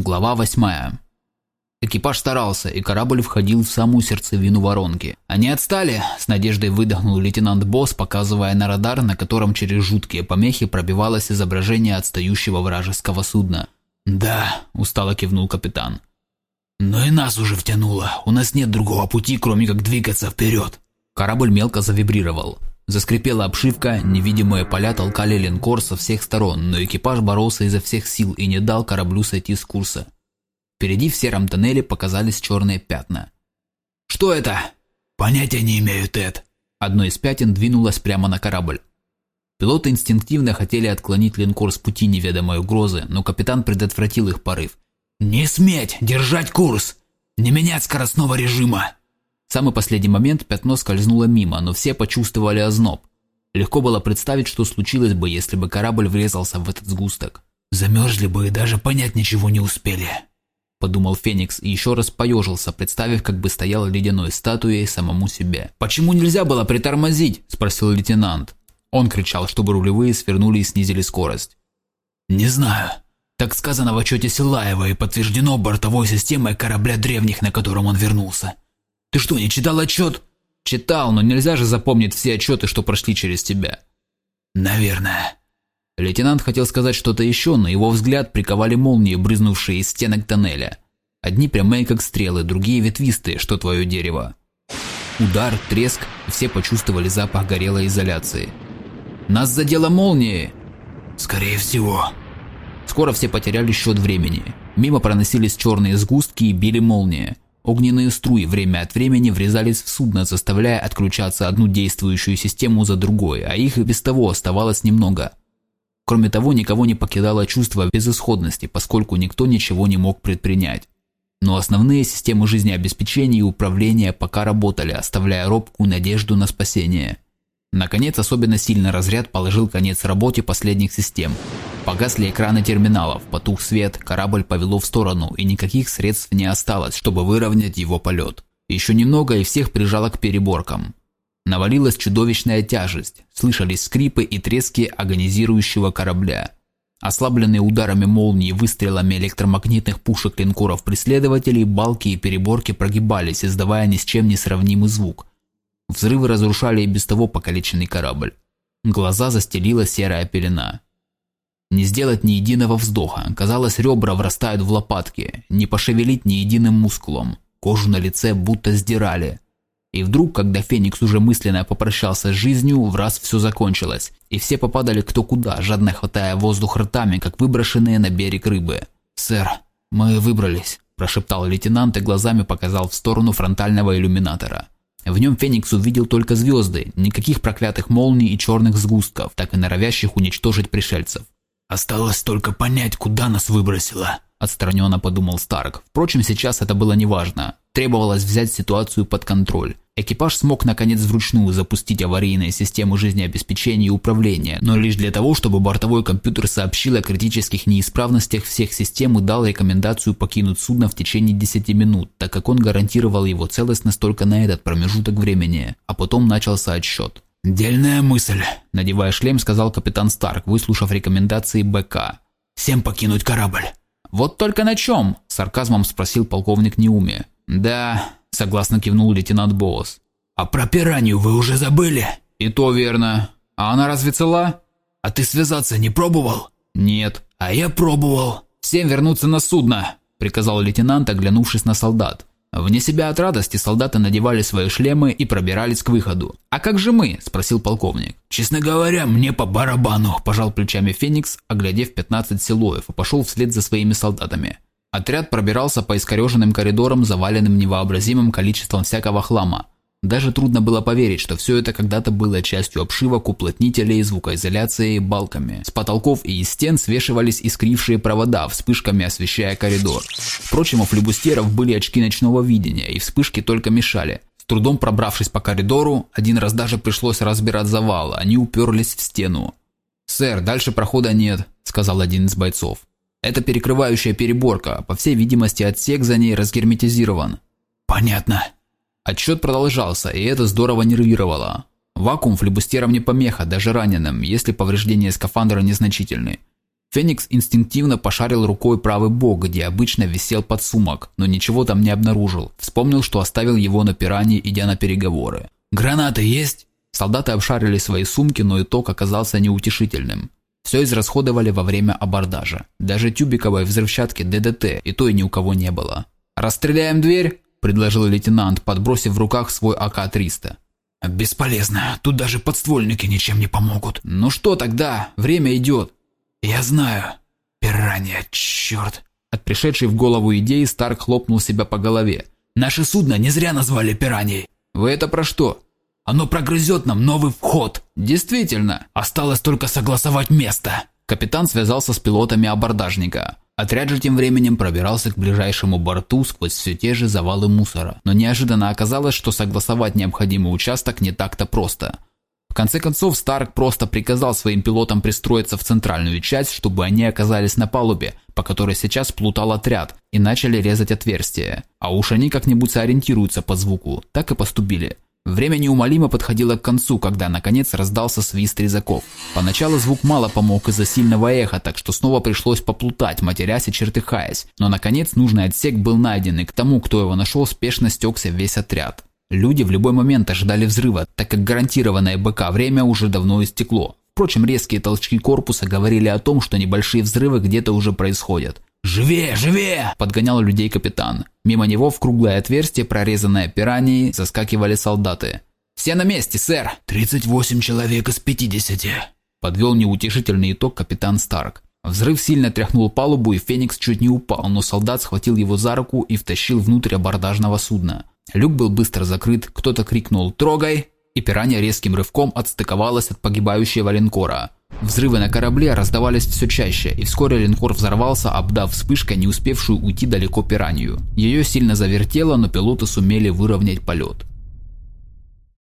Глава 8. Экипаж старался, и корабль входил в самую сердцевину воронки. «Они отстали!» – с надеждой выдохнул лейтенант Босс, показывая на радар, на котором через жуткие помехи пробивалось изображение отстающего вражеского судна. «Да», – устало кивнул капитан. «Но и нас уже втянуло. У нас нет другого пути, кроме как двигаться вперед». Корабль мелко завибрировал. Заскрипела обшивка, невидимые поля толкали линкор со всех сторон, но экипаж боролся изо всех сил и не дал кораблю сойти с курса. Впереди в сером тоннеле показались черные пятна. «Что это?» «Понятия не имею, Тед». Одно из пятен двинулось прямо на корабль. Пилоты инстинктивно хотели отклонить линкор с пути неведомой угрозы, но капитан предотвратил их порыв. «Не сметь! Держать курс! Не менять скоростного режима!» В самый последний момент пятно скользнуло мимо, но все почувствовали озноб. Легко было представить, что случилось бы, если бы корабль врезался в этот сгусток. «Замерзли бы и даже понять ничего не успели», – подумал Феникс и еще раз поежился, представив, как бы стоял ледяной статуей самому себе. «Почему нельзя было притормозить?» – спросил лейтенант. Он кричал, чтобы рулевые свернули и снизили скорость. «Не знаю. Так сказано в отчете Силаева и подтверждено бортовой системой корабля древних, на котором он вернулся. Ты что, не читал отчет? Читал, но нельзя же запомнить все отчеты, что прошли через тебя. Наверное. Лейтенант хотел сказать что-то еще, но его взгляд приковали молнии, брызнувшие из стенок тоннеля. Одни прямые, как стрелы, другие ветвистые, что твое дерево. Удар, треск, и все почувствовали запах горелой изоляции. «Нас задело молнией!» «Скорее всего». Скоро все потеряли счет времени. Мимо проносились черные сгустки и били молнии. Огненные струи время от времени врезались в судно, заставляя отключаться одну действующую систему за другой, а их и без того оставалось немного. Кроме того, никого не покидало чувство безысходности, поскольку никто ничего не мог предпринять. Но основные системы жизнеобеспечения и управления пока работали, оставляя робкую надежду на спасение. Наконец, особенно сильный разряд положил конец работе последних систем. Погасли экраны терминалов, потух свет, корабль повело в сторону, и никаких средств не осталось, чтобы выровнять его полет. Еще немного и всех прижало к переборкам. Навалилась чудовищная тяжесть, слышались скрипы и трески агонизирующего корабля. Ослабленные ударами молнии и выстрелами электромагнитных пушек линкоров преследователей, балки и переборки прогибались, издавая ни с чем не сравнимый звук – Взрывы разрушали и без того покалеченный корабль. Глаза застелила серая пелена. Не сделать ни единого вздоха. Казалось, ребра врастают в лопатки. Не пошевелить ни единым мускулом. Кожу на лице будто сдирали. И вдруг, когда Феникс уже мысленно попрощался с жизнью, в раз все закончилось, и все попадали кто куда, жадно хватая воздух ртами, как выброшенные на берег рыбы. «Сэр, мы выбрались», – прошептал лейтенант и глазами показал в сторону фронтального иллюминатора. В нем Феникс увидел только звезды, никаких проклятых молний и черных сгустков, так и норовящих уничтожить пришельцев. «Осталось только понять, куда нас выбросило», – отстраненно подумал Старк. Впрочем, сейчас это было неважно. Требовалось взять ситуацию под контроль. Экипаж смог наконец вручную запустить аварийные системы жизнеобеспечения и управления, но лишь для того, чтобы бортовой компьютер сообщил о критических неисправностях всех систем и дал рекомендацию покинуть судно в течение 10 минут, так как он гарантировал его целостность только на этот промежуток времени, а потом начался отсчет. «Дельная мысль», – надевая шлем, сказал капитан Старк, выслушав рекомендации БК. «Всем покинуть корабль». «Вот только на чем?» – сарказмом спросил полковник Неуми. «Да, – согласно кивнул лейтенант Боус. «А про пиранью вы уже забыли?» «И то верно. А она разве цела?» «А ты связаться не пробовал?» «Нет». «А я пробовал». «Всем вернуться на судно», – приказал лейтенант, оглянувшись на солдат. Вне себя от радости солдаты надевали свои шлемы и пробирались к выходу. «А как же мы?» – спросил полковник. «Честно говоря, мне по барабану», – пожал плечами Феникс, оглядев 15 силоев, и пошел вслед за своими солдатами. Отряд пробирался по искореженным коридорам, заваленным невообразимым количеством всякого хлама. Даже трудно было поверить, что все это когда-то было частью обшивок, уплотнителей, звукоизоляции, балками. С потолков и из стен свешивались искрившие провода, вспышками освещая коридор. Впрочем, у флебустеров были очки ночного видения, и вспышки только мешали. С трудом пробравшись по коридору, один раз даже пришлось разбирать завал, они уперлись в стену. «Сэр, дальше прохода нет», – сказал один из бойцов. Это перекрывающая переборка, по всей видимости отсек за ней разгерметизирован. Понятно. Отсчет продолжался, и это здорово нервировало. Вакуум флебустерам не помеха, даже раненым, если повреждения скафандра незначительны. Феникс инстинктивно пошарил рукой правый бок, где обычно висел подсумок, но ничего там не обнаружил. Вспомнил, что оставил его на пиране, идя на переговоры. «Гранаты есть?» Солдаты обшарили свои сумки, но итог оказался неутешительным. Все израсходовали во время абордажа. Даже тюбиковой взрывчатки ДДТ и то и ни у кого не было. «Расстреляем дверь?» – предложил лейтенант, подбросив в руках свой АК-300. «Бесполезно. Тут даже подствольники ничем не помогут». «Ну что тогда? Время идет». «Я знаю. Пиранья, черт!» От пришедшей в голову идеи Старк хлопнул себя по голове. «Наше судно не зря назвали пираньей». «Вы это про что?» «Оно прогрызет нам новый вход». «Действительно. Осталось только согласовать место». Капитан связался с пилотами абордажника. Отряд же тем временем пробирался к ближайшему борту сквозь все те же завалы мусора. Но неожиданно оказалось, что согласовать необходимый участок не так-то просто конце концов, Старк просто приказал своим пилотам пристроиться в центральную часть, чтобы они оказались на палубе, по которой сейчас плутал отряд, и начали резать отверстия. А уж они как-нибудь сориентируются по звуку. Так и поступили. Время неумолимо подходило к концу, когда наконец раздался свист резаков. Поначалу звук мало помог из-за сильного эха, так что снова пришлось поплутать, матерясь и чертыхаясь. Но наконец нужный отсек был найден, и к тому, кто его нашел, спешно стекся весь отряд. Люди в любой момент ожидали взрыва, так как гарантированное БК время уже давно истекло. Впрочем, резкие толчки корпуса говорили о том, что небольшие взрывы где-то уже происходят. «Живее, живее!» – подгонял людей капитан. Мимо него в круглое отверстие, прорезанное пиранией, заскакивали солдаты. «Все на месте, сэр!» «38 человек из 50!» – подвел неутешительный итог капитан Старк. Взрыв сильно тряхнул палубу, и Феникс чуть не упал, но солдат схватил его за руку и втащил внутрь абордажного судна. Люк был быстро закрыт, кто-то крикнул «Трогай!» и пиранья резким рывком отстыковалась от погибающего линкора. Взрывы на корабле раздавались все чаще, и вскоре линкор взорвался, обдав вспышкой не успевшую уйти далеко пиранью. Ее сильно завертело, но пилоты сумели выровнять полет.